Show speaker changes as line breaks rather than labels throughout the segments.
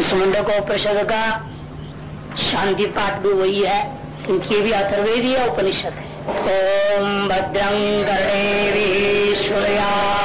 इस मुंडक उपनिषद का शांति पाठ भी वही है, क्योंकि ये भी अथर्वेदी उपनिषद है। ओम भद्रं कर्णे देवा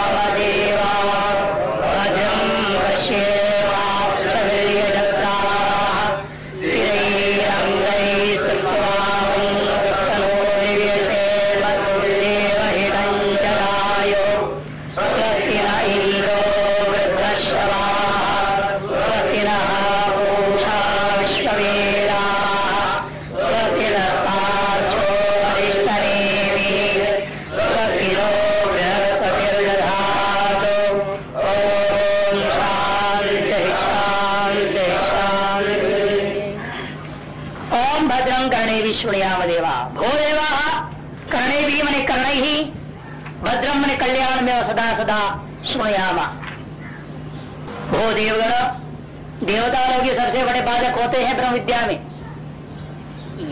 होते हैं ब्रह्म विद्या में।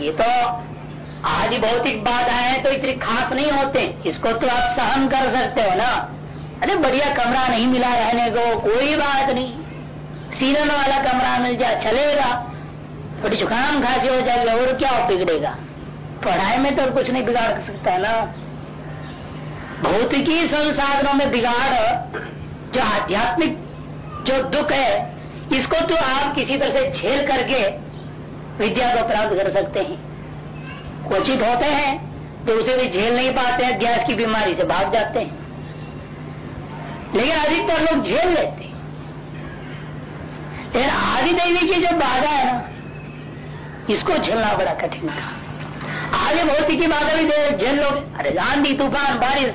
ये तो आदि भौतिक बाधाएँ तो इतनी खास नहीं होते। इसको तो आप सहन कर सकते हो ना। अरे बढ़िया कमरा नहीं मिला रहने को, कोई बात नहीं। सीरन वाला कमरा मिल जाए चलेगा। थोड़ी जुकाम खांसी हो जाएगी और क्या बिगड़ेगा? पढ़ाई में तो कुछ नहीं बिगाड़ सकता है ना। भौतिकी संसाधनों में बिगाड़, जो आध्यात्मिक जो दुख है इसको तो आप किसी तरह से झेल करके विद्या को प्राप्त कर सकते हैं। क्वचित होते हैं तो उसे भी झेल नहीं पाते हैं, गैस की बीमारी से भाग जाते हैं। लेकिन अधिकतर लोग झेल लेते हैं। लेकिन आदि देवी की जो बाधा है ना, इसको झेलना बड़ा कठिन था। आगे भौतिक की बाधा भी दे, झेल लो अरे आंधी, तूफ़ान, बारिश,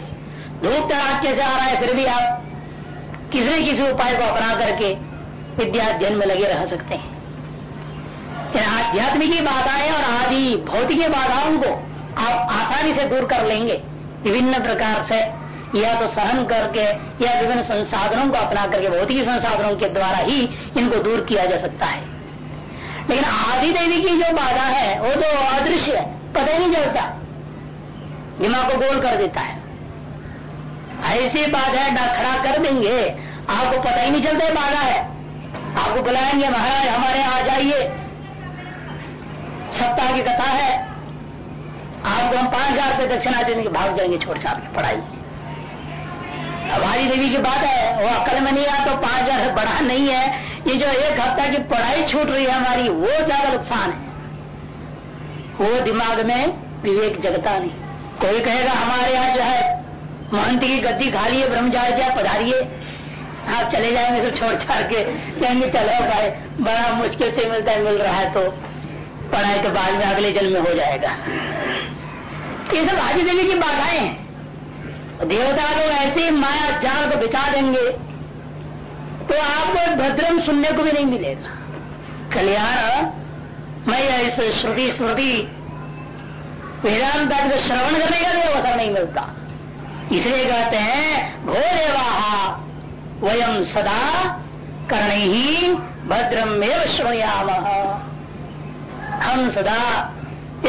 धूप तड़ाके से आ रहा है, फिर भी आप किसी किसी उपाय को अपना करके विद्या अध्ययन में लगे रह सकते हैं। आध्यात्मिक बाधाएँ और आदि भौतिक बाधाओं को आप आसानी से दूर कर लेंगे। विभिन्न प्रकार से या तो सहन करके या विभिन्न संसाधनों को अपना करके, भौतिक संसाधनों के द्वारा ही इनको दूर किया जा सकता है। लेकिन आदि देवी की जो बाधा है, वो तो अदृश्य है, पता ही नहीं चलता। दिमाग को गोल कर देता है। ऐसी बाधा खड़ा कर देंगे, आपको पता ही नहीं चलता बाधा है। आपको बुलाएँगे, महाराज, हमारे यहाँ आ जाइए। सप्ताह की कथा है। आपको हम पाँच हज़ार रुपये दक्षिणा देने के भाग जाएँगे, छोड़ छाड़ के पढ़ाई। हमारी देवी की बात है, वो अकल में नहीं आ तो पाँच हज़ार बड़ा नहीं है। ये जो एक हफ़्ता की पढ़ाई छूट रही है हमारी, वो ज़्यादा नुकसान है। वो दिमाग में विवेक जगता नहीं। कोई कहेगा, हमारे यहाँ जो है, महंत की गद्दी खाली है ब्रह्मचार्य पधारिए। आप चले जाएँगे तो छोड़ छाड़ के कहेंगे, चलो भाई, बड़ा मुश्किल से मिलता है, मिल रहा है तो पढ़ाई के बाद में अगले जन्म में हो जाएगा। ये सब आदि देवी की बाधाएँ हैं। देवता लोग ऐसे माया, जाल को बिछा देंगे तो आपको भद्रम सुनने को भी नहीं मिलेगा। कल्याण, मैं ऐसे श्रुति स्मृति वेदांत श्रवण करने का भी अवसर नहीं मिलता। इसलिए कहते हैं भो देवा वयम सदा कर्ण ही भद्रम में श्रोयाम हम सदा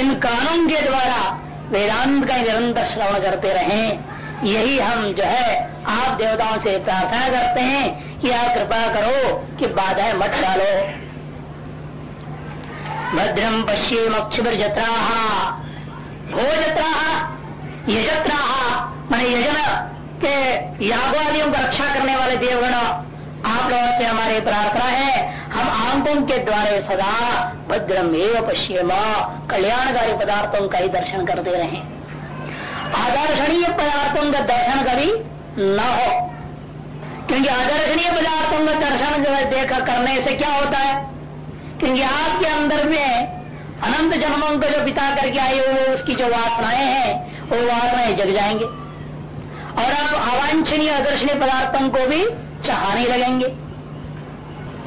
इन कानून के द्वारा वेदांत का निरंतर श्रवण करते रहें। यही हम जो है, आप देवताओं से प्रार्थना करते हैं कि आप कृपा करो कि बाधाएँ मत डालो। भद्रम पश्चिम अक्षर जत्रा भो जत्रा यजत्रा, मैंने यजन। के यागवादियों को रक्षा करने वाले देवगण, आप लोगों से हमारी प्रार्थना है, हम आंकों के द्वारा सदा भद्रम एवं पश्चिम कल्याणकारी पदार्थों का ही दर्शन करते रहे। आदर्शनीय पदार्थों का दर्शन कभी न हो। क्योंकि आदर्शनीय पदार्थों का दर्शन जो है देखा करने से क्या होता है? क्योंकि आपके अंदर में अनंत जन्मों को जो बिता करके आए हुए उसकी जो वासनाएँ हैं, वो वासनाएँ जग जाएँगे। और आप अवांछनीय आदर्शनीय पदार्थों को भी चाहने लगेंगे।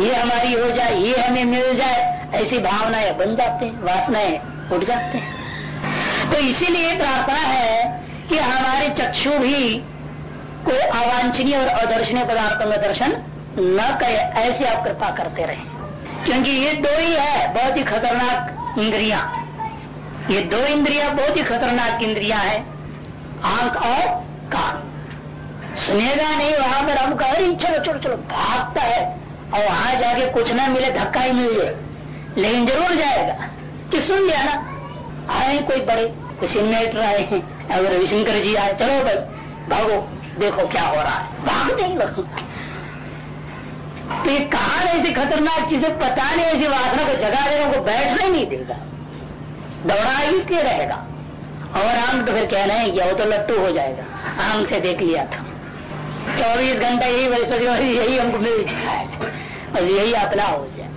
ये हमारी हो जाए, ये हमें मिल जाए, ऐसी भावनाएँ बन जाते हैं, वासनाएँ उठ जाते हैं। तो इसीलिए प्रार्थना है कि हमारे चक्षु भी कोई अवांछनीय और अदर्शनीय पदार्थों का दर्शन न करे, ऐसे आप कृपा करते रहे। क्योंकि ये दो ही है, बहुत ही खतरनाक इंद्रिया। ये दो इंद्रिया बहुत ही खतरनाक इंद्रिया है, आँख और कान सुनेगा नहीं, वहाँ पर हम कह रही, चलो चलो चलो, भागता है। और वहाँ जाके कुछ ना मिले, धक्का ही मिल जाए लेकिन ज़रूर जाएगा। कि सुन लिया ना, आए कोई बड़े कुछ इन्वेटर आए हैं अगर रविशंकर जी आए, चलो भाई, भागो, देखो क्या हो रहा है। भाग नहीं लोग। तो ये कहा ऐसी खतरनाक चीज़ें, पता नहीं, ऐसी वासना को जगा देगा उनको बैठना ही नहीं देगा। दौड़ा ही के रहेगा? और आम तो फिर कहना है कि वो तो लट्टू हो जाएगा। आम से देख लिया था। चौबीस घंटा यही वैसे यही हमको मिल जाए और यही अपना हो जाए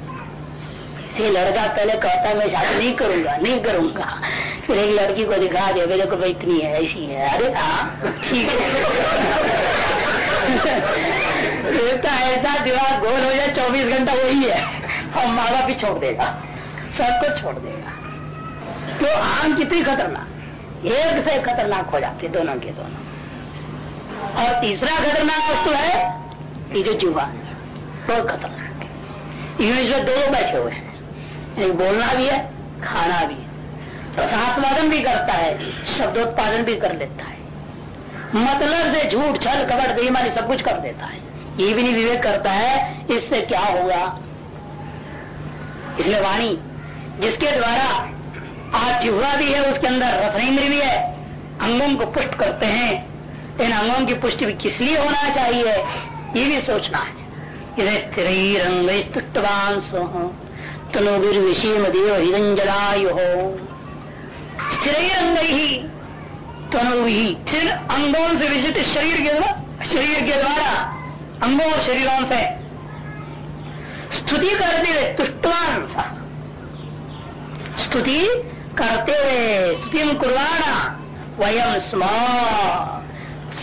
से लड़का पहले कहता, मैं शादी नहीं करूँगा नहीं करूँगा। फिर एक लड़की को दिखा दे, मेरे को भाई इतनी है, ऐसी है। अरे हाँ ठीक है। तो ऐसा दिमाग गोल हो जाए चौबीस घंटा वही है। और माँ बाप भी छोड़ देगा, सबको छोड़ देगा। तो आम कितनी खतरनाक, एक से खतरनाक हो जाती दोनों के दोनों। और तीसरा खतरनाक वस्तु है, ये जो जुआ। बहुत खतरनाक। है इसमें दो बैठे हुए हैं। एक बोलना भी है, खाना भी है। रसास्वादन भी करता है, शब्दोत्पादन भी कर लेता है। मतलब से झूठ, छल कबड़ बेईमानी सब कुछ कर देता है। ये भी नहीं विवेक करता है, इससे क्या होगा? इसलिए वाणी, जिसके द्वारा आज जिहवा भी है, उसके अंदर रसनेन्द्र भी है। अंगों को पुष्ट करते हैं। इन अंगों की पुष्टि भी किस लिए होना चाहिए? ये भी सोचना है। इधर स्थिर रंग स्तुष्टवान तनुर्विषीम देव हिरंजलायु। हो स्थिर अंग ही, तनु ही। स्थिर अंगों से विशिष्ट शरीर के द्वारा शरीर के द्वारा अंगों और शरीरों से स्तुति करते हुए तुष्टवान सा। स्तुति करते हुए स्तुति कुर्बाना वयम स्म।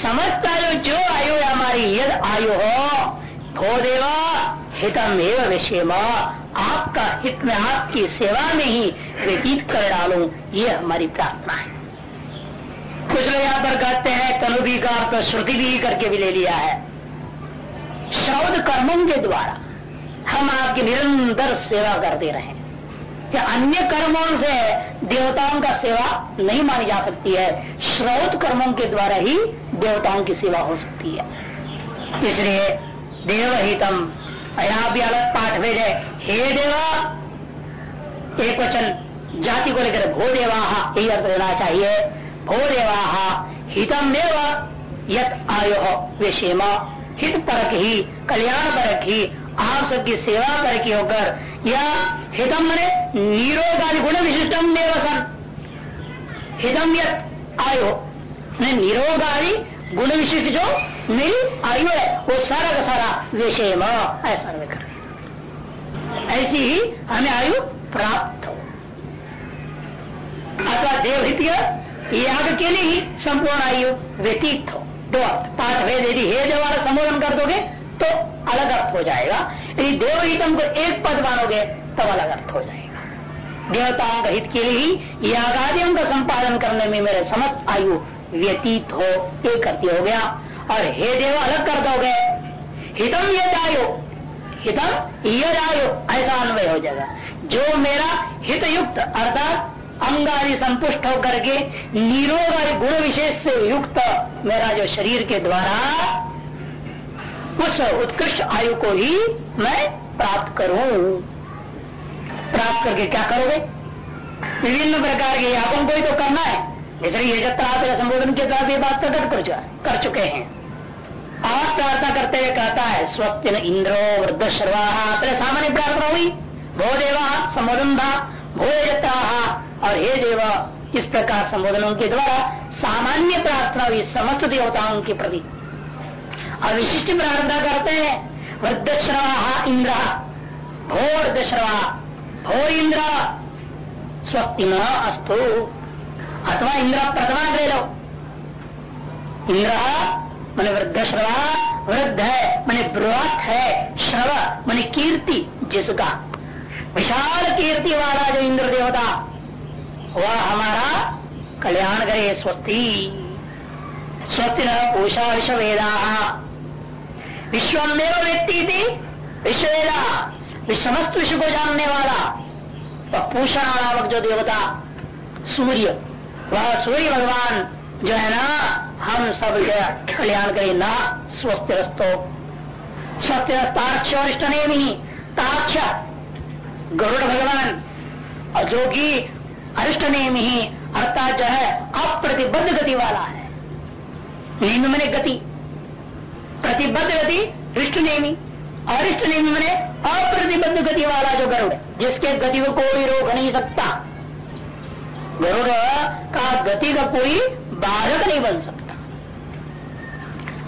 समस्त आयु जो आयु हमारी, यद आयु हो भो देवा हितम एवं विषय आपका हित में, आपकी सेवा में ही व्यतीत कर डालू, ये हमारी प्रार्थना है। कुछ लोग यहाँ पर कहते हैं, तनु भी का तो श्रुति भी करके भी ले लिया है। श्रौद कर्मों के द्वारा हम आपकी निरंतर सेवा करते रहे। क्या अन्य कर्मों से देवताओं का सेवा नहीं मानी जा सकती है। श्रोत कर्मों के द्वारा ही देवताओं की सेवा हो सकती है। इसलिए देवहितम यहाँ भी अलग पाठ भेजे हे देवा, एक वचन जाति को लेकर भो देवा, यही अर्थ देना चाहिए। भो देवा, हितम देव यत आयो विषेम। हित परक ही, कल्याण परक ही, आप सबकी सेवा परक ही होकर या हितम मने निरोगादि गुण विशिष्टम देव सन हितम यत आयो निरोगादि गुण विशिष्ट जो मेरी आयु है। वो सारा का सारा विषय ऐसा कर। ऐसी ही हमें आयु प्राप्त हो। अथवा देवहित याग के लिए ही संपूर्ण आयु व्यतीत हो। दो अर्थ पाठ भेद यदि हे देवाला संबोधन कर दोगे तो अलग अर्थ हो जाएगा। यदि देवहितम को एक पद मानोगे तब अलग अर्थ हो जाएगा। देवताओं का हित के लिए ही यागादियों का संपादन करने में मेरे समस्त आयु व्यतीत हो, एक अर्थ हो गया। और हे देव, अलग कर दोगे। हितम ये आयो हितम ये आयो ऐसा अन्वय हो जाएगा। जो मेरा हित युक्त अर्थात अंगादि संतुष्ट होकर के निरोग गुण विशेष से युक्त मेरा जो शरीर के द्वारा उस उत्कृष्ट आयु को ही मैं प्राप्त करूँ। प्राप्त करके क्या करोगे? विभिन्न प्रकार के यागों को ही तो करना है। इसलिए ये जब संबोधन के द्वारा ये बात प्रकट कर चुके हैं। और प्रार्थना करते हुए कहता है स्वस्थ इंद्रो वृद्ध शर्वा पहले सामान्य प्रार्थना हुई। भो देवा, संबोधन था, भो और हे देव, इस प्रकार संबोधनों के द्वारा सामान्य प्रार्थना हुई, समस्त देवताओं के प्रति। और विशिष्ट प्रार्थना करते हैं वृद्ध श्रवा इंद्र भो वृद्ध श्रवा भो इंद्र, स्वस्ति न अस्तु। अथवा इंद्र प्रथमा ले लो इंद्र मैंने वृद्ध श्रवा वृद्ध है, मैंने बृहत है, श्रव, मैंने कीर्ति, जिसका। विशाल कीर्ति वाला जो इंद्र देवता, वह हमारा कल्याण करे, स्वस्ति। स्वस्ति न पूषा विश्व वेदा। विश्वमेव व्यक्ति थी विश्व वेदा समस्त विश्व को जानने वाला वह पूषा नामक जो देवता, सूर्य, वह सूर्य भगवान जो है ना, हम सब कल्याण करें ना स्वस्थ रस्तो सत्य वरिष्ठ नेमी ताक्ष गरुड़ भगवान और जो कि अरिष्ट नेमी ही अर्थात जो है अप्रतिबद्ध गति वाला है। नेम मैंने गति। प्रतिबद्ध गति इष्ट नेमी अरिष्ट नेमी मैंने अप्रतिबद्ध गति वाला जो गरुड़ जिसके गति को कोई रोक नहीं सकता। गरुड़ का गति का कोई बाधक नहीं बन सकता।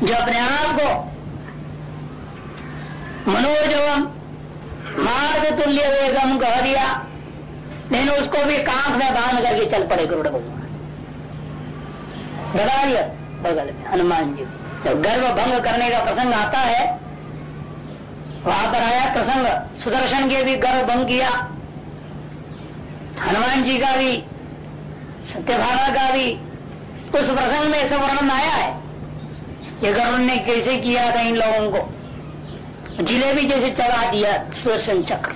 जो अपने आप को मनोजवम मार्ग तुल्य वेगम कह दिया लेकिन उसको भी कांख में बाँध करके चल पड़े गरुड़ भगवान बता दिया। बगल में, हनुमान जी। जब गर्भ भंग करने का प्रसंग आता है। वहाँ पर आया प्रसंग, सुदर्शन के भी गर्व भंग किया। हनुमान जी का भी, सत्यभामा का भी, उस प्रसंग में सब वर्णन आया है। कि गरुड़ ने कैसे किया था इन लोगों को? जिलेबी जैसे चढ़ा दिया, सुदर्शन चक्र।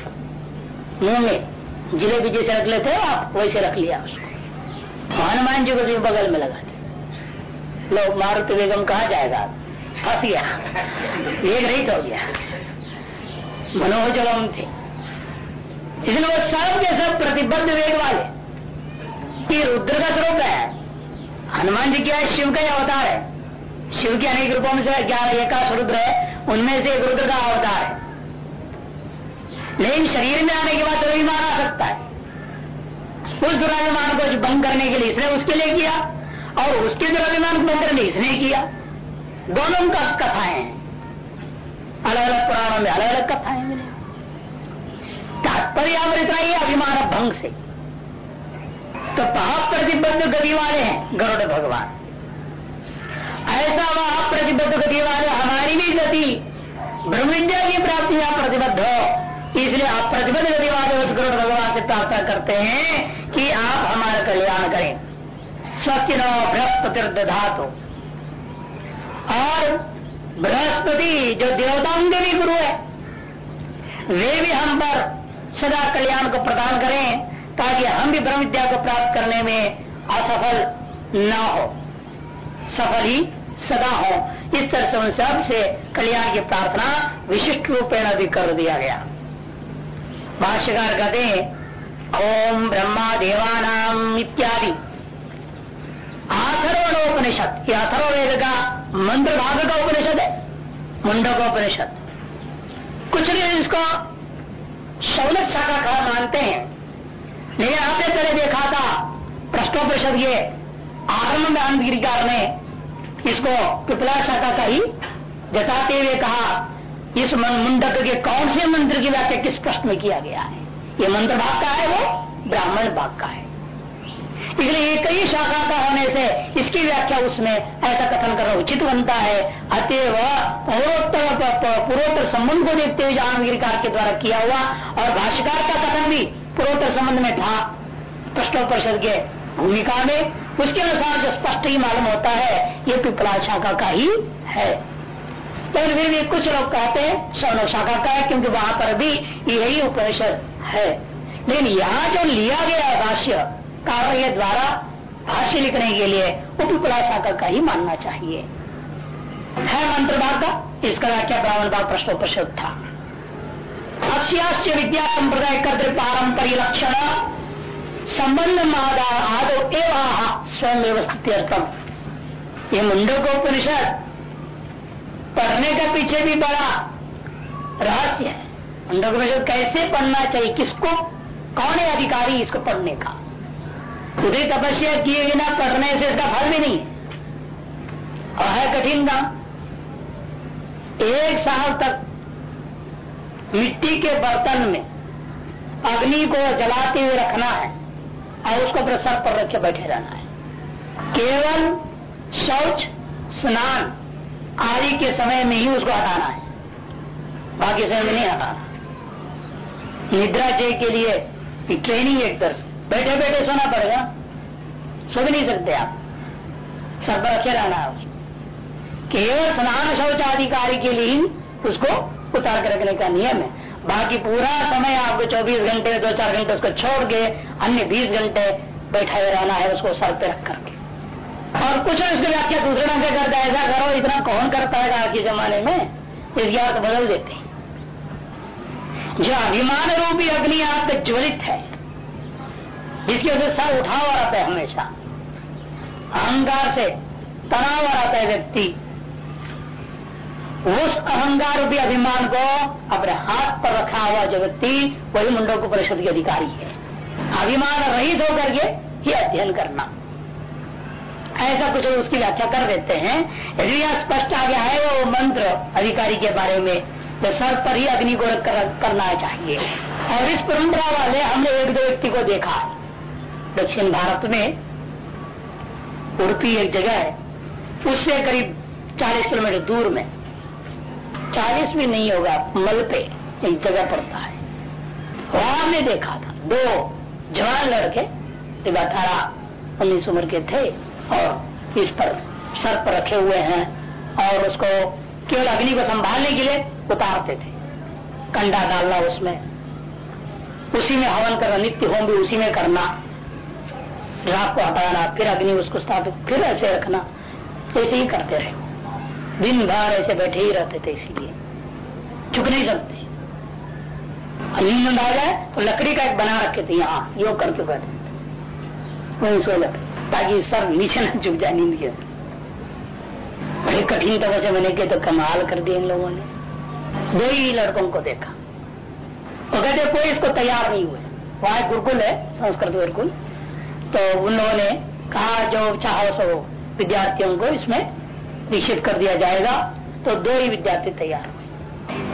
मुँह में जिलेबी जैसे रख लेते हो आप, वैसे रख लिया उसको। हनुमान जी को भी बगल में लगा दिया। लोग मारुति बेगम कहा जाएगा? फंस गया। एक रही तो गया। मनोजवम थे। इसलिए वो सब के सब प्रतिबद्ध वेग वाले। ये रुद्र का स्वरूप है। हनुमान जी क्या है शिव का ही अवतार है? शिव के अनेक रूपों में से ग्यारह एकाश रुद्र है? उनमें से एक रुद्र का अवतार है। लेकिन शरीर में आने के बाद द्रव्यमान आ सकता है। उस दुराभिमान को भंग करने के लिए इसने उसके लिए किया। और उसके दुराभिमान को भंग करने इसने किया। दोनों का कथाएँ। अलग अलग पुराणों में अलग अलग कथाएँ मिले। तात्पर्य पर इतना ही अभिमान भंग से। तो प्रतिबद्ध गति वाले हैं गरुड़ भगवान। ऐसा वह प्रतिबद्ध गति वाले हमारी भी गति ब्रह्म विद्या की प्राप्ति आप प्रतिबद्ध हो। इसलिए आप प्रतिबद्ध गति वाले उस गरुड़ भगवान से प्रार्थना करते हैं कि आप हमारा कल्याण करें। स्वच्छ नो बृहस्पति धातु। और बृहस्पति जो देवताओं के भी गुरु है, वे भी हम पर सदा कल्याण को प्रदान करें, ताकि हम भी ब्रह्म विद्या को प्राप्त करने में असफल न हो। सफल ही सदा हो। इस तरह से उन सबसे कल्याण की प्रार्थना विशिष्ट रूपेण भी कर दिया गया। भाष्यकार कहते ओम ब्रह्मा देवानाम इत्यादि। आथर्वणोपनिषद ये अथर्वेद का मंत्र भाग का उपनिषद है मुंडक उपनिषद कुछ लोग इसको शौलत शाखा का मानते हैं। लेकिन आपने पहले देखा था, प्रश्नोपनिषद के आरंभ में अंधगिरिकार ने इसको पिपला शाखा का ही जताते हुए कहा, इस मुंडक के कौन से मंत्र की व्याख्या किस प्रश्न में किया गया है? ये मंत्र भाग का है वो ब्राह्मण भाग का है। इसलिए एक ही शाखा का होने से इसकी व्याख्या उसमें ऐसा कथन करना उचित बनता है। अतएव पूर्वोत्तर पूर्वोत्तर संबंध को देखते हुए जानगिरिकार के द्वारा किया हुआ और भाष्यकार का कथन भी पूर्वोत्तर संबंध में था। प्रश्नोपरिषद के भूमिका में उसके अनुसार जो स्पष्ट ही मालूम होता है, ये पिपला शाखा का ही है। लेकिन फिर भी कुछ लोग कहते हैं, सौन शाखा का है, क्योंकि वहाँ पर भी यही उपनिषद है। लेकिन यहाँ जो लिया गया है भाष्य कार्य द्वारा भाष्य लिखने के लिए वो पिपला शाखा का ही मानना चाहिए। है मंत्र भाग का इसका व्याख्या ब्राह्मण भाग प्रश्नोपनिषद था अश्याश्य विद्या संप्रदाय कर्त पारंपरिक लक्षण संबंध मादा आदो एवं स्वयं व्यवस्थित्यर्थम ये मुंडकोपनिषद पढ़ने का पीछे भी बड़ा रहस्य है। मुंडकोपनिषद कैसे पढ़ना चाहिए? किसको? कौन है अधिकारी इसको पढ़ने का? खुदी तपस्या किए बिना पढ़ने से इसका फल भी नहीं। है और है कठिन काम। एक साल तक मिट्टी के बर्तन में अग्नि को जलाते हुए रखना है और उसको अपने सर पर रखे बैठे रहना है। केवल शौच, स्नान, आदि के समय में ही उसको हटाना है। बाकी समय में नहीं हटाना। निद्रा जय के लिए ट्रेनिंग एक तरह से बैठे बैठे सोना पड़ेगा। सो भी नहीं सकते आप। सर पर रखे रहना है उसको। केवल स्नान शौच के लिए उसको उतार के रखने का नियम है। बाकी पूरा समय आपको 24 घंटे, दो चार घंटे उसको छोड़ के अन्य 20 घंटे बैठाए रहना है उसको सर पे रख करके। और कुछ उसकी व्याख्या दूसरे ढंग से करता है? ऐसा करो, इतना कौन कर पाएगा आज के जमाने में? इसके अर्थ बदल देते हैं। जो अभिमान रूपी अग्नि आप ज्वलित है जिसकी वजह से सर उठा हुआ रहता है हमेशा। अहंकार से तना हुआ रहता है व्यक्ति। उस अहंकार रूपी अभिमान को अपने हाथ पर रखा हुआ जो व्यक्ति वही मुंडो को परिषद के अधिकारी है। अभिमान रहित होकर के ही अध्ययन करना। ऐसा कुछ उसकी व्याख्या कर देते हैं। यदि यह स्पष्ट आ गया है वो मंत्र अधिकारी के बारे में तो सर पर ही अग्नि को कर, करना चाहिए। और इस परंपरा वाले हमने एक दो व्यक्ति को देखा दक्षिण भारत में उड़पी एक जगह है। उससे करीब 40 किलोमीटर दूर में। 40 भी नहीं होगा, मल पे एक जगह पड़ता है। वहाँ हमने देखा था, दो जवान लड़के अठारह उन्नीस उम्र के थे, और इस पर सर पर रखे हुए हैं, और उसको केवल अग्नि को संभालने के लिए उतारते थे। कंडा डालना उसमें। उसी में हवन करना, नित्य होम भी उसी में करना। राख को हटाना, फिर अग्नि उसको स्थापित, फिर ऐसे रखना। ऐसे ही करते रहे। दिन भर ऐसे बैठे ही रहते थे इसीलिए। चुक नहीं सकते। नींद आ जाए तो लकड़ी का एक बना रखे थे यहाँ। योग करके बैठे वहीं सो जाते। ताकि सर नीचे न झुक जाए नींद के। बड़ी कठिन से मैंने के तो कमाल कर दिए इन लोगों ने। दो ही लड़कों को देखा। वो कहते, कोई इसको तैयार नहीं हुए। वहाँ गुरुकुल है, संस्कृत गुरुकुल। तो उन लोगों ने कहा, जो चाहो सो विद्यार्थियों को इसमें निश्चित कर दिया जाएगा। तो दो ही विद्यार्थी तैयार हुए।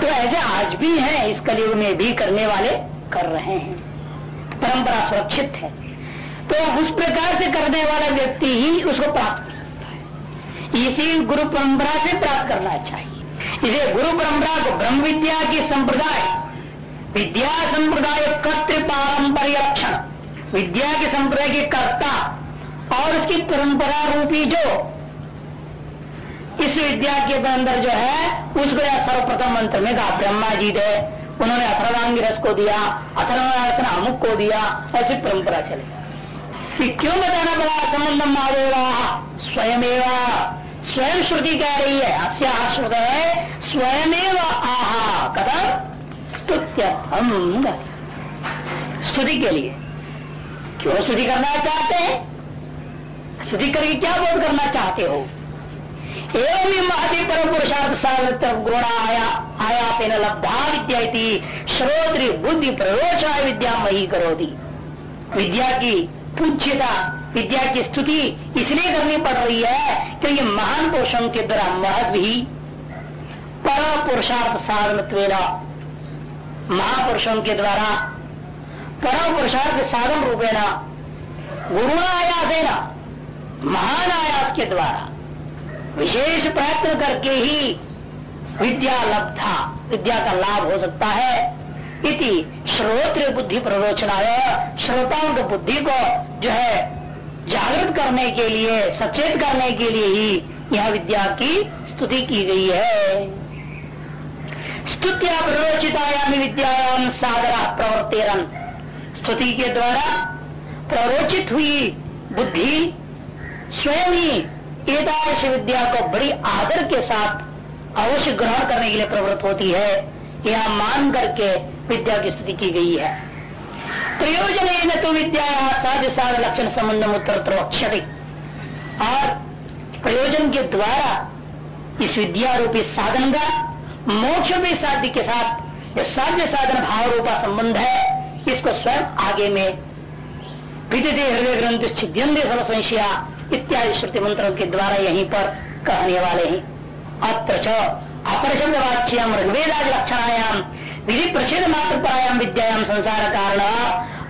तो ऐसे आज भी है, इस कलयुग में भी करने वाले कर रहे हैं। परंपरा सुरक्षित है। तो उस प्रकार से करने वाला व्यक्ति ही उसको प्राप्त कर सकता है। इसी गुरु परंपरा से प्राप्त करना चाहिए। इसे गुरु परंपरा को ब्रह्म विद्या की संप्रदाय, विद्या संप्रदाय कर्त पारंपरिक विद्या के संप्रदाय के कर्ता और उसकी परंपरा रूपी जो इस विद्या के अंदर जो है, उसको सर्वप्रथम मंत्र में कहा, ब्रह्मा जी दे। उन्होंने अथर्वांगी रस को दिया अथर्वांग अमुक को दिया ऐसी परंपरा चलेगा क्यों बताना पड़ा संबंध महादेवा? स्वयं स्वयं श्रुति कह रही है, अस्या श्रुत है स्वयं आहा कदम स्तुत्य स्तुति के लिए। क्यों? स्तुति करना चाहते हैं? स्तुति करके क्या बोध करना चाहते हो? एवं महति परम पुरुषार्थ सागर गुण आया आया तेन लब्धा विद्या श्रोत्र बुद्धि प्ररोचा विद्या मही करो दी विद्या की पूज्यता, विद्या की स्तुति इसलिए करनी पड़ रही है क्योंकि महान पुरुषों के द्वारा महत्व ही पर पुरुषार्थ साधन महापुरुषों के द्वारा परम पुरुषार्थ साधन रूपेण गुरु आयास है ना महान आयास के द्वारा विशेष प्रयत्न करके ही विद्या लब्धा विद्या का लाभ हो सकता है इति श्रोत्र बुद्धि प्ररोचना श्रोताओं की बुद्धि को जो है जागृत करने के लिए, सचेत करने के लिए ही यह विद्या की स्तुति की गई है। स्तुतिया प्ररोचितायाम विद्यायाम सागरा प्रवर्तेरन। स्तुति के द्वारा प्ररोचित हुई बुद्धि स्वयं ही एकादश विद्या को बड़ी आदर के साथ अवश्य ग्रहण करने के लिए प्रवृत्त होती है। यह मान करके विद्या की स्थिति की गई है। प्रयोजन तो विद्या साध साध लक्षण संबंध उत्तर अक्षति और प्रयोजन के द्वारा इस विद्या रूपी साधन का, मोक्ष भी साध्य के साथ, साध्य साधन भाव रूपा संबंध है। स्वयं आगे में विद्य हृदय ग्रंथ छिद्यंदे समसंशया इत्यादि श्रुति मंत्रों के द्वारा यहीं पर कहने वाले हैं। अत्र अपर शब्द वाच्यम ऋग्वेदादि लक्षणायाम विधि प्रसिद्ध मात्र परायाम विद्यायाम संसार कारण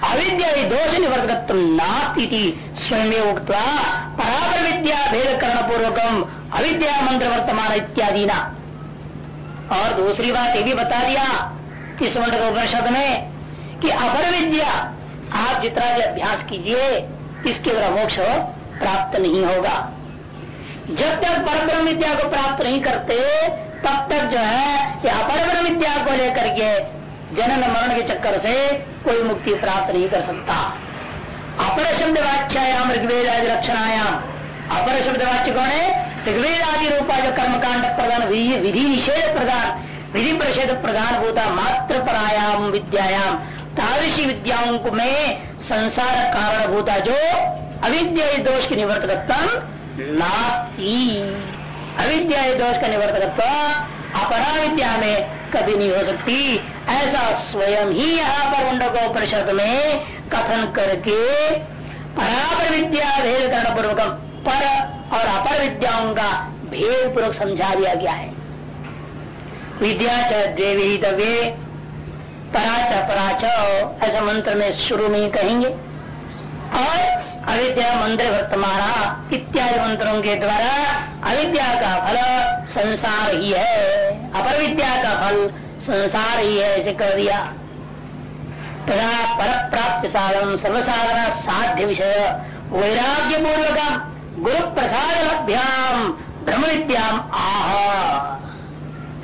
अविद्या दोष निवर्तक नास्ती स्वयं उक्त परापर विद्या भेद करण पूर्वकम अविद्या मंत्र वर्तमान इत्यादि ना और दूसरी बात ये भी बता दिया कि मंत्र उपनिषद में कि अपर विद्या आप जितना भी अभ्यास कीजिए, इसके द्वारा मोक्ष प्राप्त नहीं होगा। जब तक परब्रह्म विद्या को प्राप्त नहीं करते, तब तक जो है, ये अपर विद्या को लेकर के जनन मरण के चक्कर से कोई मुक्ति प्राप्त नहीं कर सकता। अपर शब्द वाच्यायाम ऋग्वेद लक्षणायाम अपर शब्द वाच्य कौन है? ऋग्वेद आदि रूपा जो कर्मकांड प्रधान विधि निषेध प्रधान, विधि प्रषेध प्रधान होता मात्र परायाम विद्यायाम। तादृशी विद्याओं को में संसार कारण होता जो अविद्या दोष के निवर्तकत्व नास्ती। अविद्या दोष का निवर्तकत्व अपरा विद्या में कभी नहीं हो सकती। ऐसा स्वयं ही यहाँ पर उंडको परिषद में कथन करके परापर विद्या भेद करण पूर्वक पर और अपर विद्याओं का भेद पूर्वक समझा दिया गया है। विद्या च देवी पराच पराच, ऐसा मंत्र में शुरू में ही कहेंगे। और अविद्या मंत्र वर्तमान, इत्यादि मंत्रों के द्वारा अविद्या का फल संसार ही है। अपर विद्या का फल संसार ही है, ऐसे कर दिया। तथा पर प्राप्त साधन, सर्वसाधना साध्य विषय वैराग्य पूर्वक गुरु प्रसाद लभ्याम ब्रह्म विद्याम आह।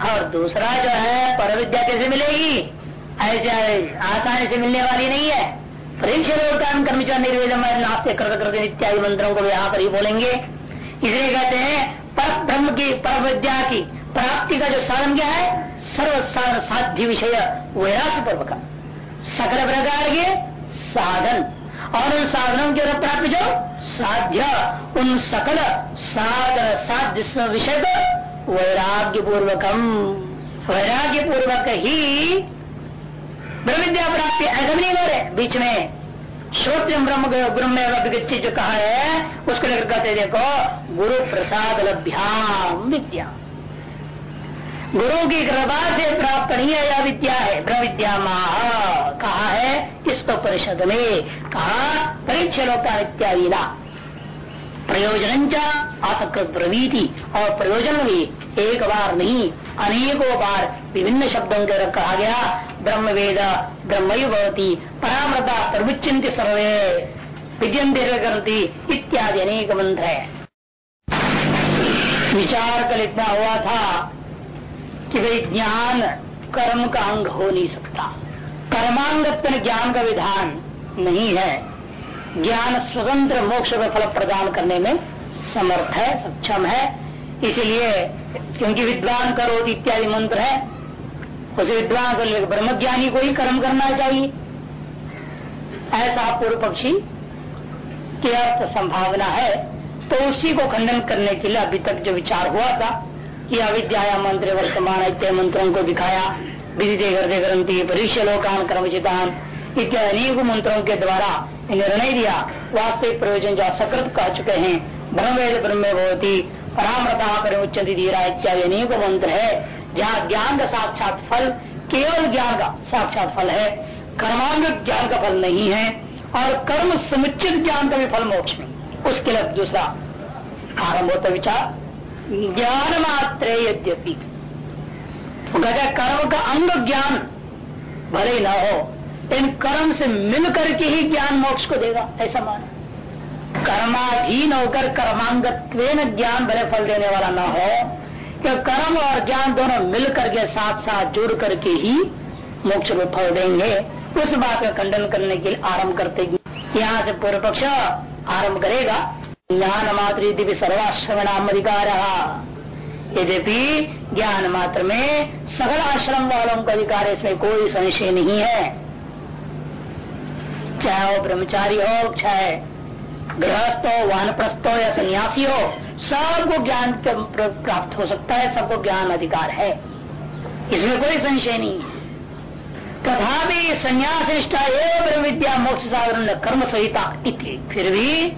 और दूसरा जो है पर विद्या कैसे मिलेगी? ऐसे आसानी से मिलने वाली नहीं है। परीक्षा कर्मचारी निर्वेद नास्ते कृत इत्यादि मंत्रों को यहाँ पर ही बोलेंगे। इसलिए कहते हैं, पर ब्रह्म की, पर विद्या की प्राप्ति का जो साधन क्या है? सर्व साध्य विषय, वैराग्य पूर्वक। सकल प्रकार के साधन। और उन साधनों के प्राप्ति जो साध्य, उन सकल साधन, साध्य विषय वैराग्य पूर्वकम। वैराग्य पूर्वक ही ब्रह्म विद्या प्राप्ति ऐसा नहीं हो रहे बीच में श्रोत ब्रह्म ब्रह्म जो कहा है, उसको लेकर कहते देखो गुरु प्रसाद लभ्याम विद्या। गुरु की कृपा से प्राप्त नहीं है यह विद्या है। ब्रह्म विद्या माह कहा है इसको परिषद में। कहा, परीक्षा लोका ना प्रयोजन प्रवीति और प्रयोजन भी एक बार नहीं अनेकों बार विभिन्न शब्दों के कहा गया ब्रह्म वेद ब्रह्म भवती, परामृता प्रवुचिंत सर्वे विद्यंती इत्यादि अनेक मंत्र है। विचार कल इतना हुआ था कि भाई ज्ञान कर्म का अंग हो नहीं सकता। कर्मांगत्व ज्ञान का विधान नहीं है। ज्ञान स्वतंत्र मोक्ष का फल प्रदान करने में समर्थ है, सक्षम है। इसलिए क्योंकि विद्वान करो इत्यादि मंत्र है, उस विद्वान को लेकर ब्रह्म ज्ञानी को ही कर्म करना चाहिए। ऐसा पूर्व पक्षी की अर्थ संभावना है तो उसी को खंडन करने के लिए अभी तक जो विचार हुआ था कि अविद्या मंत्र, वर्तमान इत्यादि मंत्रों को दिखाया, विधि हृदय ग्रंथि परीक्ष लोकान कर्मचितान इत्यादि अनेक मंत्रों के द्वारा निर्णय दिया। वास्तविक प्रयोजन जो असकृत कह चुके हैं ब्रह्म ब्रह्म भवती परामृता पर धीरा इत्यादि अनेक मंत्र है, जहाँ ज्ञान का साक्षात फल, केवल ज्ञान का साक्षात फल है, कर्मांग ज्ञान का फल नहीं है, और कर्म समुचित ज्ञान का भी फल मोक्ष में। उसके लिए दूसरा आरंभ होता विचार। ज्ञान मात्र यद्यपि। कर्म का अंग ज्ञान, भले ही न हो इन कर्म से मिल करके ही ज्ञान मोक्ष को देगा, ऐसा माना कर्माधीन होकर कर्मांगत्व ज्ञान भले फल देने वाला ना हो कि कर्म और ज्ञान दोनों मिल करके साथ साथ जुड़ करके ही मोक्ष को फल देंगे। उस बात का खंडन करने के लिए आरंभ करते यहाँ से पूर्व पक्ष आरंभ करेगा। ज्ञान मात्र भी सर्वाश्रम अधिकार। यद्यपि ज्ञान मात्र में सकल आश्रम वालों का अधिकार इसमें कोई संशय नहीं है। चाहे वो ब्रह्मचारी हो, चाहे गृहस्थ हो वानप्रस्थ हो या सन्यासी हो सबको ज्ञान प्राप्त हो सकता है, सबको ज्ञान अधिकार है। इसमें कोई संशय नहीं है। तथापि संन्यास निष्ठा एवं विद्या मोक्ष साधन कर्म संहिता फिर भी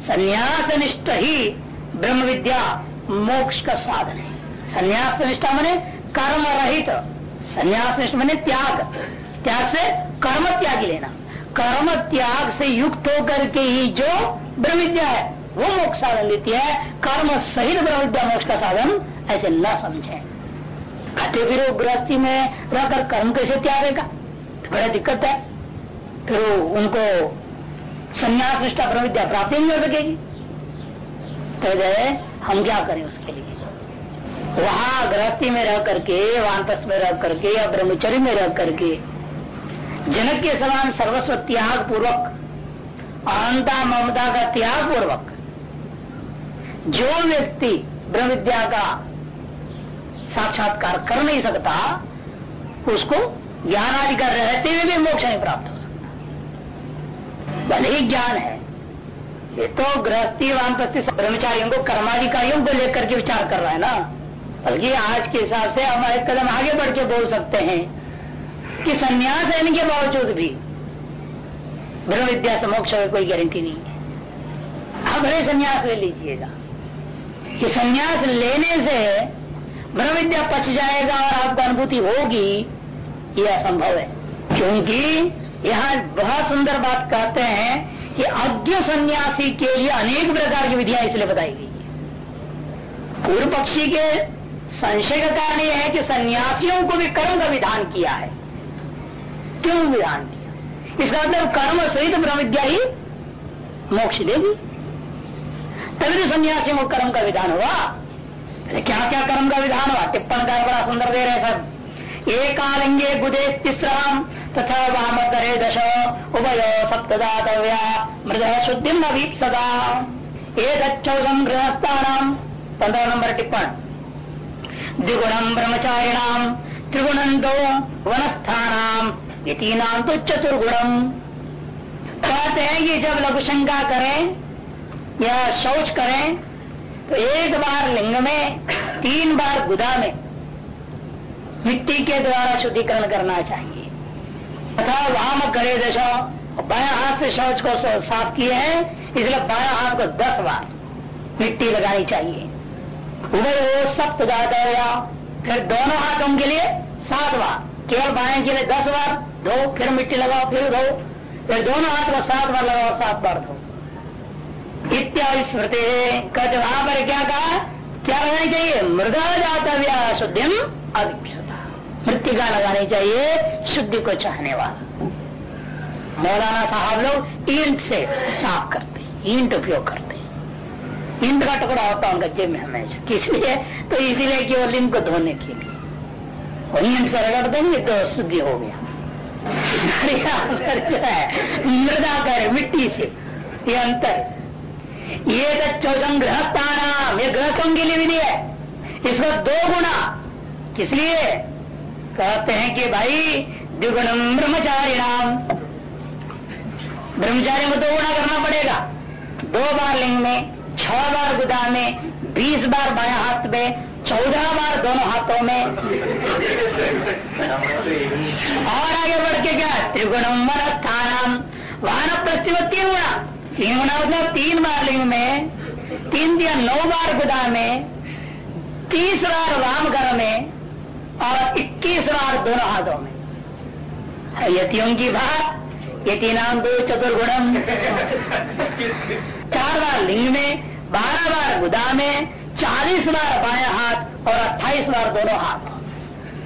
संन्यास निष्ठ ही ब्रह्म विद्या मोक्ष का साधन है। संन्यास निष्ठा मने कर्म रहित। संन्यास निष्ठ मने त्याग। त्याग से कर्म त्यागी लेना। कर्म त्याग से युक्त होकर के ही जो ब्रह्म विद्या है, वो मोक्ष साधन देती है। कर्म सहित ब्रह्म विद्या मोक्ष का साधन ऐसे न समझे। कहते फिर गृहस्थी में रहकर कर्म कैसे त्यागेगा? तो बड़ा दिक्कत है। फिर उनको संन्यास निष्ठा ब्रह्म विद्या प्राप्त नहीं हो सकेगी। तो हम क्या करें उसके लिए? वहाँ गृहस्थी में रह करके, वानप्रस्थ में रह करके या ब्रह्मचर्य में रह करके जनक के समान सर्वस्व त्याग पूर्वक अहंता ममता का त्याग पूर्वक जो व्यक्ति ब्रह्म विद्या का साक्षात्कार कर नहीं सकता, उसको ज्ञान आदि कर रहते हुए भी मोक्ष नहीं प्राप्त हो सकता। भले ही ज्ञान है, ये तो गृहस्थी वानप्रस्थी ब्रह्मचारियों को कर्माधिकारियों को लेकर के विचार कर रहा है ना? बल्कि आज के हिसाब से हम एक कदम आगे बढ़ के बोल सकते हैं कि संन्यास रहने के बावजूद भी ब्रह्म विद्या से मोक्ष की कोई गारंटी नहीं है। आप भले संन्यास ले लीजिएगा। कि संन्यास लेने से ब्रह्म विद्या पच जाएगा और आपको अनुभूति होगी, ये असंभव है। क्योंकि यहाँ बहुत सुंदर बात कहते हैं कि अज्ञ सन्यासी के लिए अनेक प्रकार की विधियाँ इसलिए बताई गई पूर्व पक्षी के संशय का कारण यह है कि सन्यासियों को भी कर्म का विधान किया है। क्यों विधान किया इसका मतलब कर्म सहित ब्रह्म विद्या ही मोक्ष देगी। तभी तो सन्यासियों को कर्म का विधान हुआ। अरे क्या क्या कर्म का विधान हुआ? टिप्पण का बड़ा सुंदर दे रहे सब। एक एकालिंगे गुदे तीसराम तथा वाम करे दश उभय सप्तदातव्या मृद शुद्धि नवीप सदा। एक चौदम गृहस्थान पंद्रह नंबर टिप्पण। द्विगुणम ब्रह्मचारिणाम त्रिगुणम दो वनस्थानाम नाम तो चतुर्गुणम। कहते हैं कि जब लघु शंका करें या शौच करें तो एक बार लिंग में, तीन बार गुदा में मिट्टी के द्वारा शुद्धिकरण करना चाहिए। तथा वाम करे दशा बाया हाथ से शौच को साफ़ किए हैं, इसलिए बाया हाथ को दस बार मिट्टी लगानी चाहिए। उभय सप्त दादा फिर दोनों हाथों के लिए सात बार। केवल बाएँ के लिए दस बार, धो, फिर मिट्टी लगाओ, फिर धो। फिर दोनों हाथ को सात बार लगाओ, सात बार धो। इत्यादि स्मृति कहते वहाँ पर क्या कहा? क्या लगानी चाहिए? मृदा जातव्या शुद्धिम अधिक्षता मृतिका लगानी चाहिए शुद्धि को चाहने वाला। मौलाना साहब लोग ईंट से साफ़ करते ईंट उपयोग करते ईंट का टुकड़ा होता उनका जेब में हमेशा। किस लिए? तो इसीलिए केवल लिंग को धोने के लिए। ईंट से रगड़ देंगे तो शुद्धि हो गया। मृदा कर, मिट्टी से, ये अंतर। ये तो चौदम गृहस्थान ये गृहस्थों के लिए विधि है? इसका दो गुना किस लिए? कहते हैं कि भाई द्विगुणम ब्रह्मचारी नाम। ब्रह्मचारी को दो गुना करना पड़ेगा। दो बार लिंग में, छह बार गुदा में, बीस बार बाया हाथ में चौदह बार दोनों हाथों में। और आगे बढ़ के क्या? त्रिगुणम स्थान वाहन प्रस्तिव तीन गुणा तीन गुणा तीन बार लिंग में, तीन दिया नौ बार गुदा में, तीस बार वाम कर में, और इक्कीस बार दोनों हाथों में। यतियों की बात। यति नाम दो चतुर्गुणम। चार बार लिंग में, बारह बार गुदा में चालीस बार बाया हाथ और अट्ठाईस बार दोनों हाथ।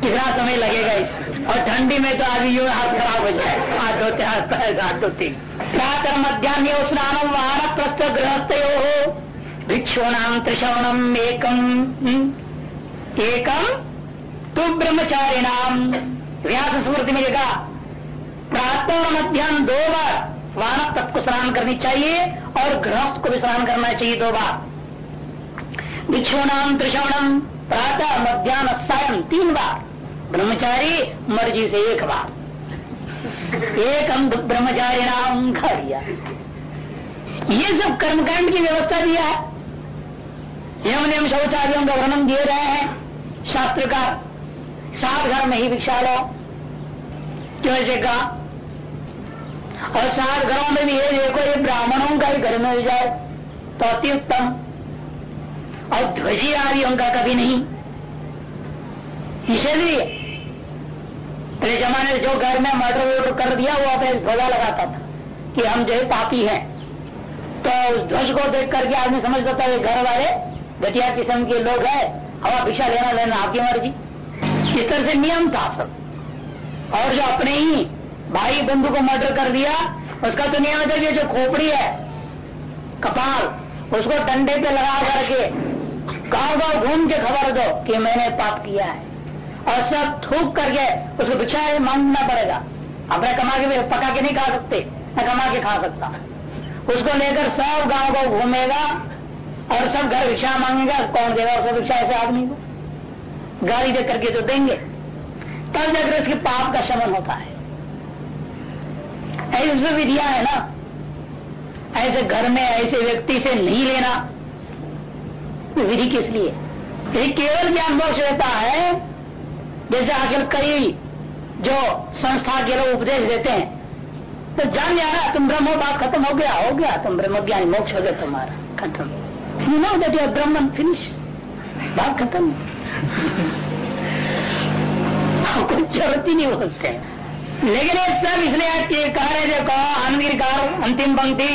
कितना समय लगेगा इसमें और ठंडी में तो अभी यूँ हाथ खराब हो जाए। हाथ धोते हाथ हाथ धोते प्रातः मध्यान्ह स्नान वाहन प्रस्थ गृहस्थ हो भिक्षु नाम त्रिशवनम एकम एकम तु ब्रह्मचारी नाम व्यास स्मृति में लिखा, प्रातः और मध्यान्ह दो बार वाहन प्रस्थ को स्नान करनी चाहिए और गृहस्थ को भी स्नान करना चाहिए दो बार। भिक्षु नाम त्रिशवनम प्रातः मध्यान्ह सायं, तीन बार। ब्रह्मचारी मर्ज़ी से एक बार। एक हम ब्रह्मचारी नाम खा दिया ये सब कर्मकांड की व्यवस्था दिया है। यम नियम शौचालयों का वर्णन दिए गए हैं। शास्त्र का सात घर में ही भिक्षा लो क्यों ऐसे कहा? और सात घरों में भी ये देखो, ये ब्राह्मणों का ही घर में हो जाए तो अति उत्तम। और ध्वजी आदि उनका कभी नहीं। इसलिए पहले जमाने जो घर में मर्डर वर्डर कर दिया, वो अपने ध्वजा लगाता था कि हम जो है पापी हैं। तो उस ध्वज को देख करके आदमी समझता था घर वाले घटिया किस्म के लोग हैं, हवा भिक्षा लेना लेना आपकी मर्ज़ी। इस तरह से नियम था सब। और जो अपने ही भाई बंधु को मर्डर कर दिया, उसका तो नियम कि जो खोपड़ी है, कपाल, उसको डंडे पे लगा करके गाँव गाँव घूम के खबर दो कि मैंने पाप किया है। और सब थूक करके उसको भिक्षा मांगना पड़ेगा। अपने कमा के पका के नहीं खा सकते न कमा के खा सकता। उसको लेकर सब गाँव को घूमेगा और सब घर भिक्षा मांगेगा। कौन देगा उसको भिक्षा? ऐसे आदमी को। गाली दे करके तो देंगे। तब जाकर उसके पाप का शमन होता है। ऐसी विधिया है ना। ऐसे घर में ऐसे व्यक्ति से नहीं लेना। विधि किस लिए? केवल ज्ञान मोक्ष रहता है। जैसे आजकल कई जो संस्था के लोग उपदेश देते हैं तो जान लिया तुम ब्रह्म बात खत्म हो गया हो गया, तुम ब्रह्म ज्ञान मोक्ष हो गया तुम्हारा, खत्म। You know that your Brahman finish बात खत्म। कोई ज़रूरत ही नहीं होते। लेकिन सब इसलिए कह रहे देखो आनंदगिरकार अंतिम पंक्ति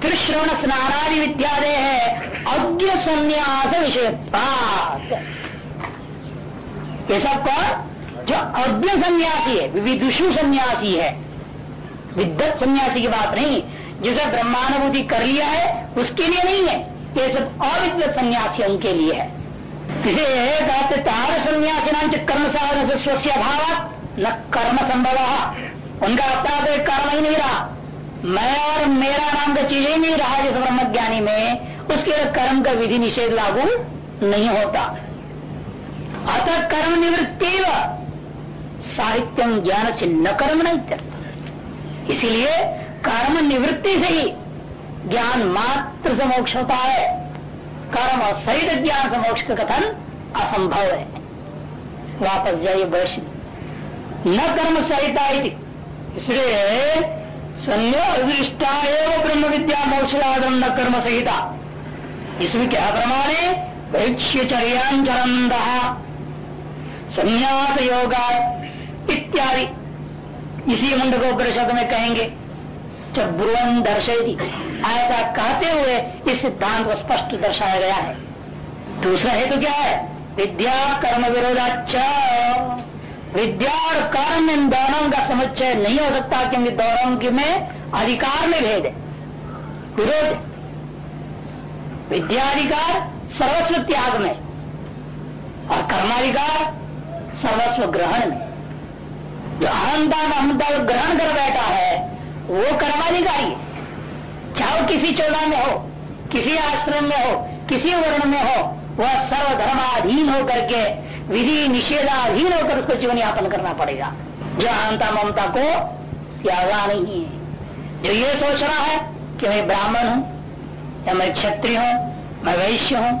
त्रिश्रवण स्नानादि विद्यादय है अज्ञ संन्यास विषय ये सब कौन जो अज्ञ सन्यासी है विदुषु सन्यासी है। विद्वत सन्यासी की बात नहीं, जिसे ब्रह्मानुभूति कर लिया है, उसके लिए नहीं है। ये सब अविद्वत सन्यासियों के लिए है। इसे कहते तार सन्यासी नाम कर्म साधन से स्वस्य अभाव न कर्म संभव। उनका अपना तो कर्म ही नहीं रहा। मैं और मेरा नाम का चीज़ ही नहीं रहा जिस ब्रह्म ज्ञानी में, उसके कर्म का विधि निषेध लागू नहीं होता। अतः कर्म निवृत्ति साहित्यम ज्ञान से न कर्म नहीं इसीलिए कर्म निवृत्ति से ही ज्ञान मात्र से मोक्ष होता है। कर्म और सहित ज्ञान से मोक्ष का कथन असंभव है। वापस जाइए वैश्य न कर्म सहिता इसलिए संयोष्टा एवं ब्रह्म विद्या मोक्षादम न कर्म सहिता। इसमें क्या प्रमाण? है भैक्ष्यचर्यांचरंद संन्यास योगा इत्यादि। इसी मुंड परिषद में कहेंगे जब ब्रुवन दर्शेगी ऐसा कहते हुए इस सिद्धांत को स्पष्ट दर्शाया गया है। दूसरा हेतु क्या है? विद्या कर्म विरोधाच विद्या और कर्म इन दोनों का समुच्चय नहीं हो सकता, क्योंकि दोनों के में अधिकार में भेद है। विरोध विद्याधिकार सर्वस्व त्याग में और कर्माधिकार सर्वस्व ग्रहण में। जो अहंता अहमता ग्रहण कर बैठा है, वो कर्माधिकारी चाहे किसी चौदह में हो, किसी आश्रम में हो, किसी वर्ण में हो वह सर्वधर्माधीन होकर के विधि निषेधाधीन होकर उसको जीवन यापन करना पड़ेगा। जो अहंता ममता को त्यागा नहीं है। जो ये सोच रहा है कि मैं ब्राह्मण हूँ, या मैं क्षत्रिय हूँ, मैं वैश्य हूँ,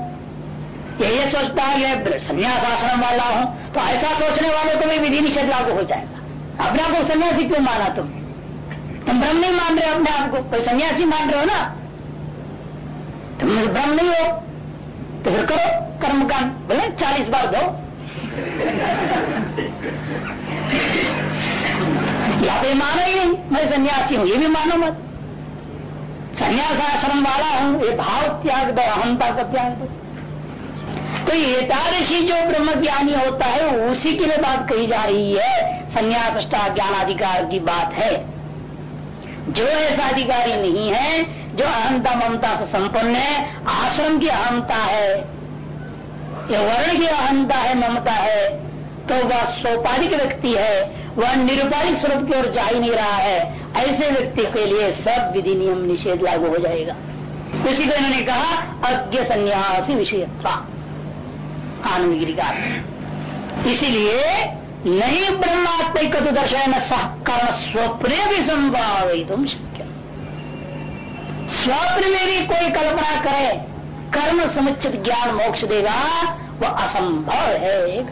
ये ये सोचता है संन्यास आश्रम वाला हूँ तो ऐसा सोचने वाले को भी विधि निषेध लागू हो जाएगा। अपने आप को सन्यासी क्यों माना तुम? तुम ब्रह्म नहीं मान रहे हो अपने आप को। कोई सन्यासी मान रहे हो ना? तुम ब्रह्म नहीं हो। तो फिर करो, कर्म कांड बोले, चालीस बार दो। या तो मानो ही नहीं, मैं सन्यासी हूँ, ये भी मानो मत। संन्यास आश्रम वाला हूँ, ये भाव त्याग दो, अहंता का त्याग दो। तो एकादशी जो ब्रह्म ज्ञानी होता है उसी के लिए बात कही जा रही है, संन्यास ज्ञान अधिकार की बात है। जो ऐसा अधिकारी नहीं है जो अहंता ममता से संपन्न है, आश्रम की अहंता है, या वर्ण की अहंता है, ममता है तो वह सोपाधिक व्यक्ति है, वह निरुपाधिक स्वरूप की ओर जा ही नहीं रहा है। ऐसे व्यक्ति के लिए सब विधि नियम निषेध लागू हो जाएगा। उसी को इन्होंने कहा, अज्ञ संन्यासी विषयत्वा। आनंद गिरी का इसीलिए नहीं ब्रह्मात्मिक दर्शन सह स्वप्ने भी संभावित स्वप्न में भी कोई कल्पना करे, कर्म समुचित ज्ञान मोक्ष देगा, वह असंभव है।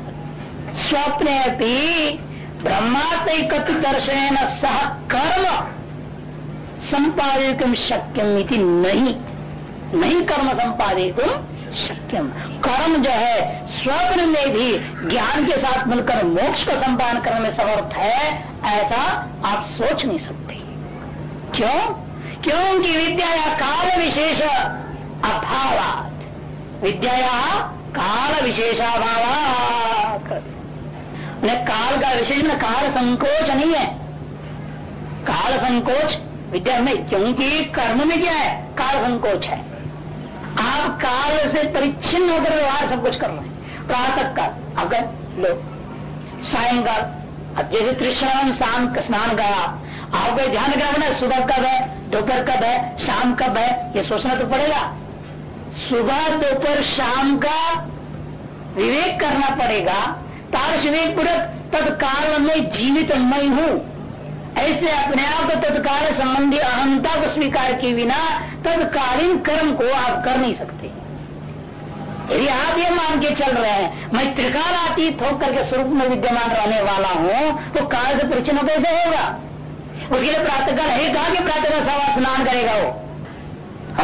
स्वप्न भी ब्रह्मात्मिक दर्शन सह कर्म संपादित शक्यम नहीं। नहीं कर्म संपादित शक्यम। कर्म जो है, स्वप्न में भी ज्ञान के साथ मिलकर मोक्ष को संपादन करने में समर्थ है, ऐसा आप सोच नहीं सकते। क्यों? क्योंकि विद्या या काल विशेष अभाव विद्या या काल विशेषाभाव काल का विशेष में काल संकोच नहीं है। काल संकोच, विद्या में क्योंकि कर्म में क्या है? काल संकोच है। आप काल से परिच्छिन्न होकर व्यवहार सब कुछ कर रहे हैं। प्रातः काल अगर लो सायंकाल अब जैसे त्रिश्रावण शाम, स्नान, गया आपको ध्यान रखना सुबह कब है, दोपहर कब है, शाम कब है, ये सोचना तो पड़ेगा। सुबह, दोपहर, शाम का विवेक करना पड़ेगा। तारस विवेक पूर्वक तत्काल में जीवित मैं हूँ। ऐसे अपने आप को तत्काल संबंधी अहंता को स्वीकार किए बिना तत्कालीन कर्म को आप कर नहीं सकते। यदि आप ये मान के चल रहे हैं, मैं त्रिकाल अतीत होकर के स्वरूप में विद्यमान रहने वाला हूँ तो काल से परिचन्न कैसे होगा? उसके लिए प्रातःकाल है कहा कि प्रातःकाल सवा स्नान करेगा वो।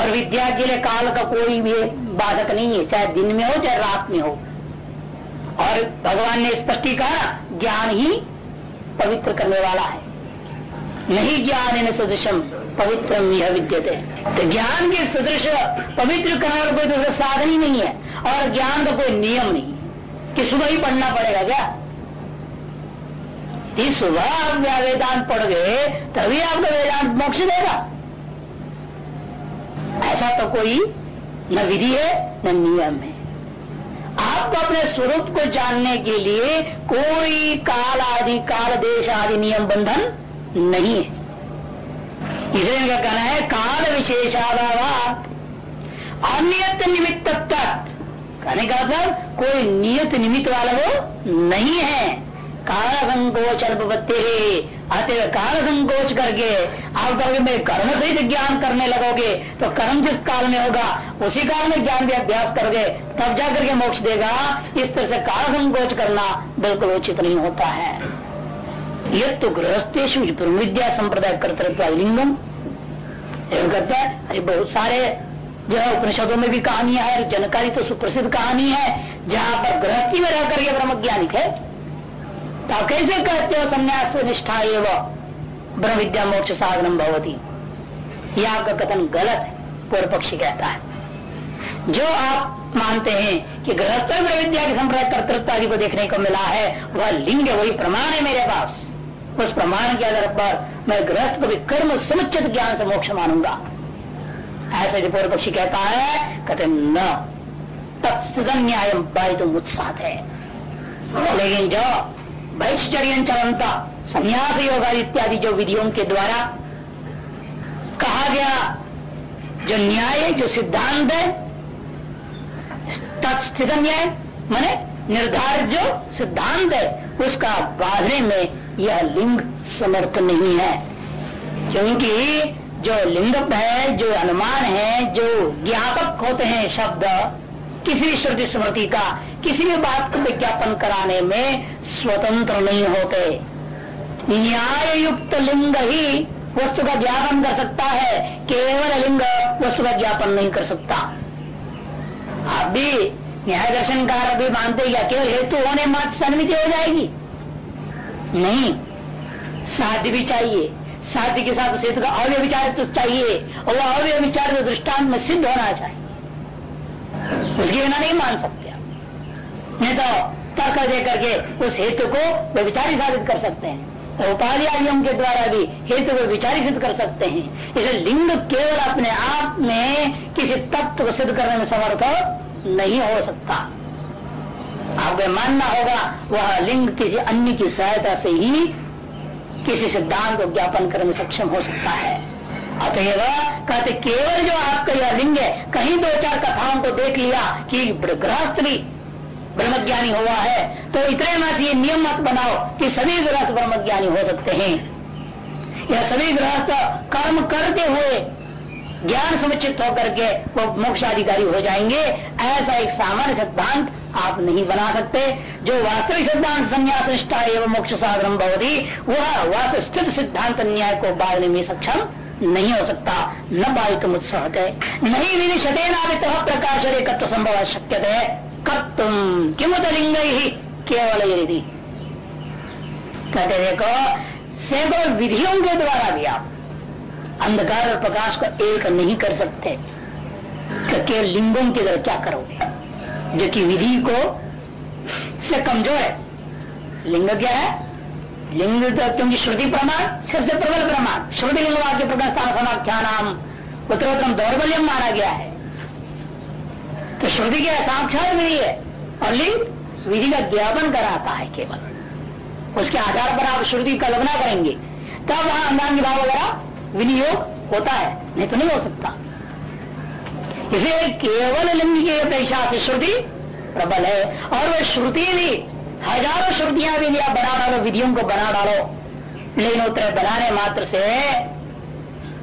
और विद्या के लिए काल का कोई भी बाधक नहीं है, चाहे दिन में हो, चाहे रात में हो। और भगवान ने स्पष्टी कहा, ज्ञान ही पवित्र करने वाला है। नहीं ज्ञान है सदृशम पवित्र यह विद्यते। तो ज्ञान के सदृश पवित्र करने वाला कोई दूसरा साधन ही नहीं है। और ज्ञान का कोई नियम नहीं कि सुबह ही पढ़ना पड़ेगा क्या? कि सुबह आप वेदांत पढ़ गए तभी आपका वेदांत मोक्ष देगा ऐसा तो कोई न विधि है न नियम है। आपको अपने स्वरूप को जानने के लिए कोई काल आदि काल देश आदि नियम बंधन नहीं है। इसलिए इनका कहना है, काल विशेषाभाव अनियत निमित्त तत्व कहने का मतलब कोई नियत निमित्त वाला वो नहीं है। काल संकोच अल्पत्ति अतः काल संकोच करके आप कहोगे, मैं कर्म सहित ज्ञान करने लगोगे। तो कर्म जिस काल में होगा, उसी काल में ज्ञान भी अभ्यास करोगे। तब जाकर के मोक्ष देगा। इस तरह से काल संकोच करना बिल्कुल उचित नहीं होता है। यह तो गृहस्थेश विद्या संप्रदाय कर्तृत्व लिंगम। एवं कहते हैं बहुत सारे जो है उपनिषदों में भी कहानियाँ है, जनकारी तो सुप्रसिद्ध कहानी है, जहाँ पर गृहस्थी में रह करके ब्रह्म है तो कैसे कहते हो संन्यास निष्ठा एवं? ब्रह्म विद्या मोक्ष साधन भवती। यह आपका कथन गलत है, पूर्व पक्षी कहता है। जो आप मानते हैं कि गृहस्थ ब्रह्म विद्या के संप्रदाय कर्तृत्व आदि को देखने को मिला है, वह लिंग वही प्रमाण है मेरे पास। उस प्रमाण के आधार पर मैं गृहस्थ को भी कर्म समुचित ज्ञान से मोक्ष मानूँगा। ऐसे जो पूर्व पक्षी कहता है, कहते न तत्स्थित न्याय तो उत्साह है। लेकिन जो चलनता संन्यास योगा इत्यादि जो विधियों के द्वारा कहा गया, जो न्याय, जो सिद्धांत है, तत्स्थित न्याय, मैंने निर्धारित जो सिद्धांत है, उसका बाधने में यह लिंग समर्थ नहीं है। क्योंकि जो लिंग है, जो अनुमान है, जो ज्ञापक होते हैं शब्द किसी भी श्रुति स्मृति का, किसी भी बात को विज्ञापन कराने में स्वतंत्र नहीं होते। न्याय युक्त लिंग ही वस्तु का ज्ञापन कर सकता है, केवल लिंग वस्तु का ज्ञापन नहीं कर सकता। आप भी न्याय दर्शन कार भी मानते या केवल हेतु होने मात्र सन्मिति हो जाएगी। नहीं, साध्य भी चाहिए। साध्य के साथ सेतु का अव्य विचार तो चाहिए, और वह अव्य विचार तो दृष्टांत में सिद्ध होना चाहिए। उसके बिना नहीं मान सकते नहीं तो तर्क दे करके उस हेतु को वे विचारी साबित कर सकते हैं। तो उपाधि आदियों के द्वारा भी हेतु को विचारी सिद्ध कर सकते हैं। इसे लिंग केवल अपने आप में किसी तत्व को सिद्ध करने में समर्थ नहीं हो सकता। आपको मानना होगा, वह लिंग किसी अन्य की सहायता से ही किसी सिद्धांत को ज्ञापन करने में सक्षम हो सकता है। अतएव कहते, केवल जो आपका यह लिंग है, कहीं दो चार कथाओं को देख लिया कि गृहस्थ भी ब्रह्मज्ञानी हुआ है तो इतने मत ये नियम मत बनाओ कि सभी गृहस्थ ब्रह्मज्ञानी हो सकते हैं। या सभी गृहस्थ कर्म करते हुए ज्ञान समुचित होकर के वो मोक्षाधिकारी हो जाएँगे, ऐसा एक सामान्य सिद्धांत आप नहीं बना सकते। जो वास्तविक सिद्धांत संन्यास निष्ठा एवं मोक्ष साधन भवती, वह वास्तव स्थित सिद्धांत न्याय को बांधने में सक्षम नहीं हो सकता। न बाधित उत्साह नहीं विनिशते नावित प्रकाश एकत्व संभव शक्य है कर्तुम किमुत लिंग ही केवल यदि कहते देखो, सैकड़ों विधियों के द्वारा भी आप अंधकार और प्रकाश को एक नहीं कर सकते। केवल लिंगों की तरह क्या करोगे? जो कि विधि को से कमज़ोर है। लिंग क्या है? लिंग क्योंकि श्रुति प्रमाण, सबसे प्रबल प्रमाण। श्रुति लिंग वाक्य प्रकाश स्थान समाख्या नाम दौर्बल्यम माना गया है। तो श्रुति के साक्षात विधि है और लिंग विधि का ज्ञापन कराता है केवल। उसके आधार पर आप श्रुति कल्पना करेंगे, तब वहाँ अंधान भाव वगैरह विनियोग होता है, नहीं तो नहीं हो सकता। इसे केवल लिंग की अपेक्षा से श्रुति प्रबल है, और वह श्रुति भी हज़ारों श्रुतियाँ भी लिया बना डालो विधियों को बना डालो। लेकिन उतरे बनाने मात्र से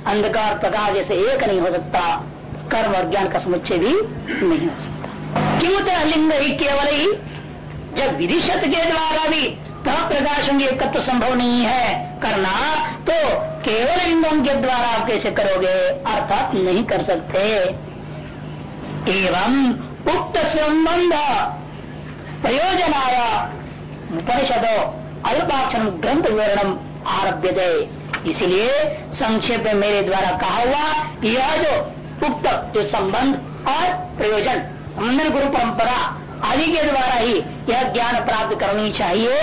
अंधकार प्रकाश जैसे एक नहीं हो सकता। कर्म और ज्ञान का समुच्चय भी नहीं हो सकता। क्यों तो लिंग ही केवल ही? जब विधिशत के द्वारा भी तब प्रकाश एकत्व संभव नहीं है करना। तो केवल लिंगों के द्वारा आप कैसे करोगे? अर्थात नहीं कर सकते। एवं उक्त संबंध प्रयोजनाया उपनिषदो अल्पाक्षर ग्रंथ विवरणम आरभ्य दे इसलिए संक्षेप में मेरे द्वारा कहा हुआ, यह जो उक्त जो संबंध और प्रयोजन संबंधन गुरु परंपरा, आदि के द्वारा ही यह ज्ञान प्राप्त करनी चाहिए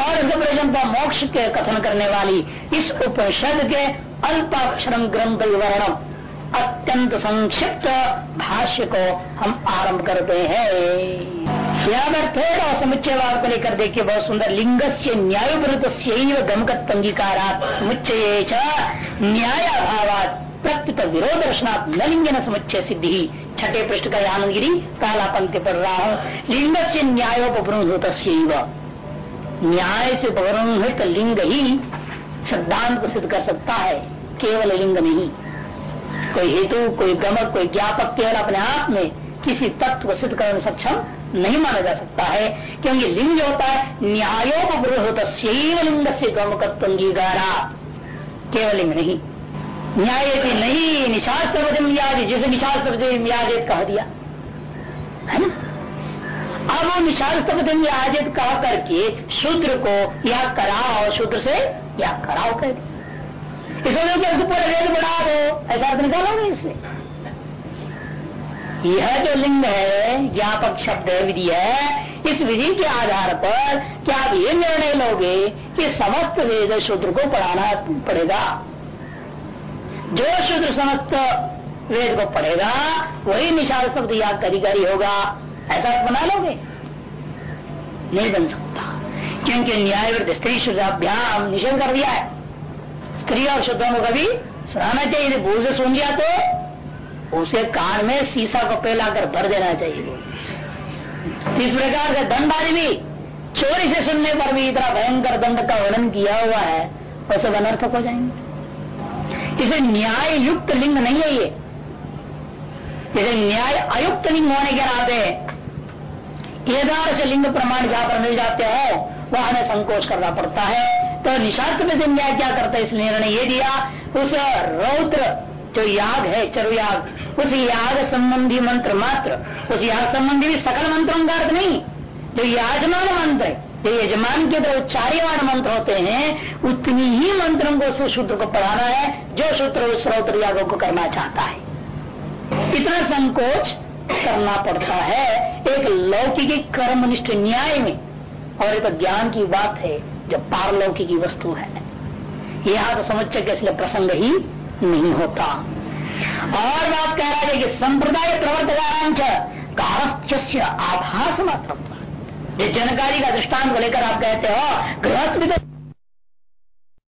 और इस प्रयोजन का मोक्ष के कथन करने वाली इस उपनिषद के अल्पाक्षर ग्रंथ विवरण अत्यंत संक्षिप्त भाष्य को हम आरंभ करते हैं। समुच्चय वाद को लेकर देखिए, बहुत सुंदर लिंग से न्याय विरुद्ध गमकत अंगीकारा समुच्चय न्याय अभाव प्रत्युत विरोध दर्शनात् न समुच्चय सिद्धि छठे पृष्ठ का आनंदगिरी पहला पंक्ति पढ़ रहा हूँ लिंग से न्यायोपृत न्याय से उपवृत लिंग ही सिद्धांत को सिद्ध कर सकता है, केवल लिंग नहीं। कोई हेतु, कोई गमक, कोई ज्ञापक केवल अपने आप में किसी तत्व को सिद्ध करने सक्षम नहीं माना जा सकता है, क्योंकि लिंग जो होता है न्यायोपृत लिंग से गमकत्व अंगीकारा केवल लिंग नहीं। न्याय की नहीं निशास्त्र व्याज जिसे निशास्त्र व्याज कह दिया। है ना? अब वो निशास्त्र व्याजित कह करके शूद्र को या कराओ शूद्र से या कराओ कह दिया। इसलिए पूरा बढ़ा दो। ऐसा अर्थ निकालोगे इससे यह जो लिंग है, ज्ञापक शब्द है, विधि है। इस विधि के आधार पर क्या आप ये निर्णय लोगे कि समस्त वेद शूद्र को पढ़ाना पड़ेगा? जो शूद्र समस्त वेद को पढ़ेगा, वही निशाल शब्द या अधिकारी होगा। ऐसा बना लोगे? नहीं बन सकता। क्योंकि न्याय वृद्ध स्त्री शुद्धाभ्याम निषेध कर दिया है। स्त्री और शुद्धों को कभी सुनाना चाहिए भूल से सुन लिया तो उसे कान में शीशा को पेला कर भर देना चाहिए। इस प्रकार से दंड आदि भी चोरी से सुनने पर भी इतना भयंकर दंड का वर्णन किया हुआ है वैसे अनर्थक हो जाएँगे। इसे न्याय युक्त लिंग नहीं है ये। इसे न्याय अयुक्त लिंग होने के नाते केदार से लिंग प्रमाण जहाँ पर मिल जाते हो, वह हमें संकोच करना पड़ता है। तो निशास्त्र में न्याय क्या करता है? इसलिए निर्णय ये दिया, उस रौद्र जो याग है, चरुयाग, उस याग संबंधी मंत्र मात्र, उस याग संबंधी भी सकल मंत्रों का अर्थ नहीं। जो याजमान मंत्र है, जो यजमान के द्वारा उच्चार्यवान मंत्र होते हैं, उतनी ही मंत्रों को उस सूत्र को पढ़ाना है, जो सूत्र उस श्रोत्र यागों को करना चाहता है। इतना संकोच करना पड़ता है, एक लौकिक कर्मनिष्ठ न्याय में। और एक ज्ञान की बात है, जो पारलौकिकी वस्तु है। यह तो समझ के इसलिए प्रसंग ही नहीं होता। और बात कह रहा है कि संप्रदाय प्रवर्तकांच कारस्य आभास मात्र। ये जनकारी का दृष्टान को लेकर आप कहते हो, गृहस्थ